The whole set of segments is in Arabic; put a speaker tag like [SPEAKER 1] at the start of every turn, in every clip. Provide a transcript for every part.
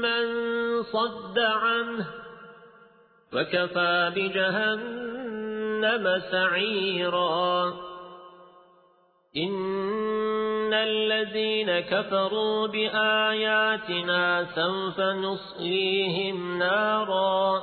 [SPEAKER 1] من صد عنه وكفى بجهنم سعيرا. إن الذين كفروا بآياتنا سوف نصليهم نارا.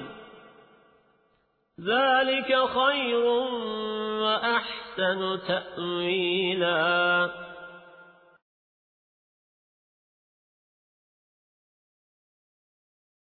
[SPEAKER 1] ذلك خير وأحسن تأويلاً.